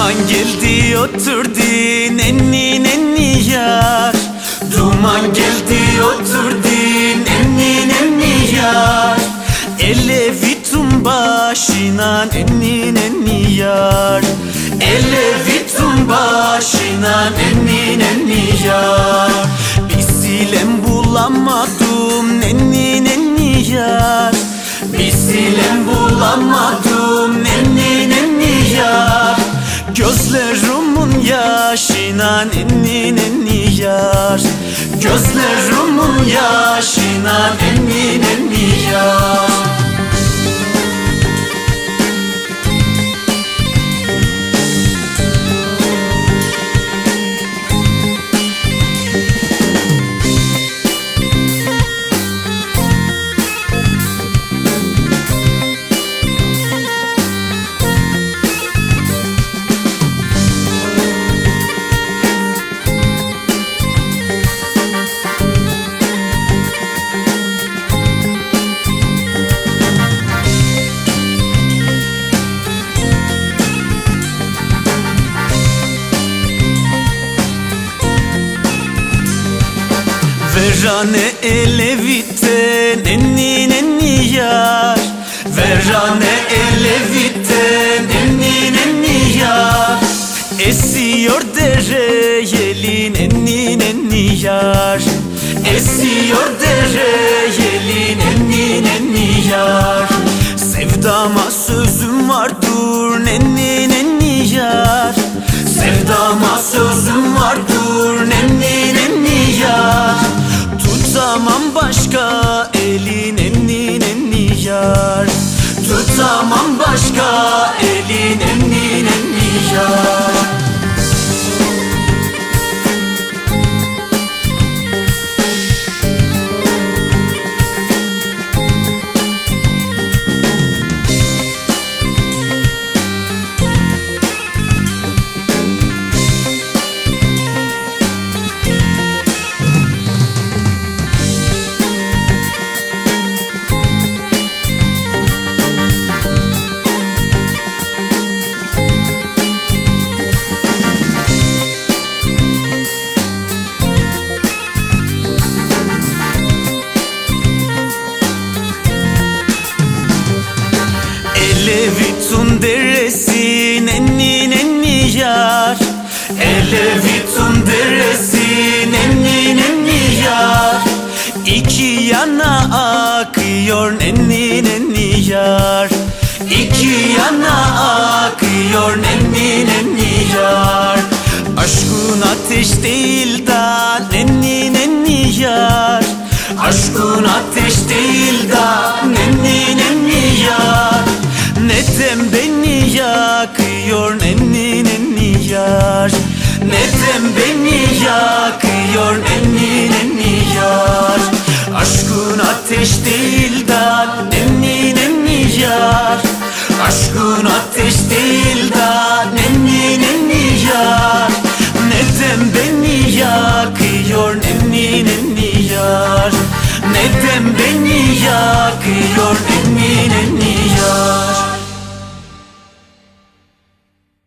Duman geldi oturdu nenni nenni yar Duman geldi oturdu nenni nenni yar Elevitun başına nenni nenni yar. Elevitun başına nenni nenni yar. Bir silem bulamadım nenni nenni yar Gözlerimin yaşına nenni nenni yar Gözlerimin yaşına nenni nenni yar Verane elevite nenni nenni yar. Verane elevite nenni nenni yar. Esiyor dere yeli nenni nenni yar. Esiyor dere yeli nenni nenni yar. Sevdama sözüm vardır nenni nenni Tutamam başka Elevitun deresi nenni nenni yar. İki yana akıyor nenni nenni yar. İki yana akıyor nenni nenni yar. Aşkın ateş değil da nenni nenni yar. Aşkın ateş değil Aşkın ateş değil da nenni nenni yar Neden beni yakıyor nenni nenni yar Neden beni yakıyor nenni nenni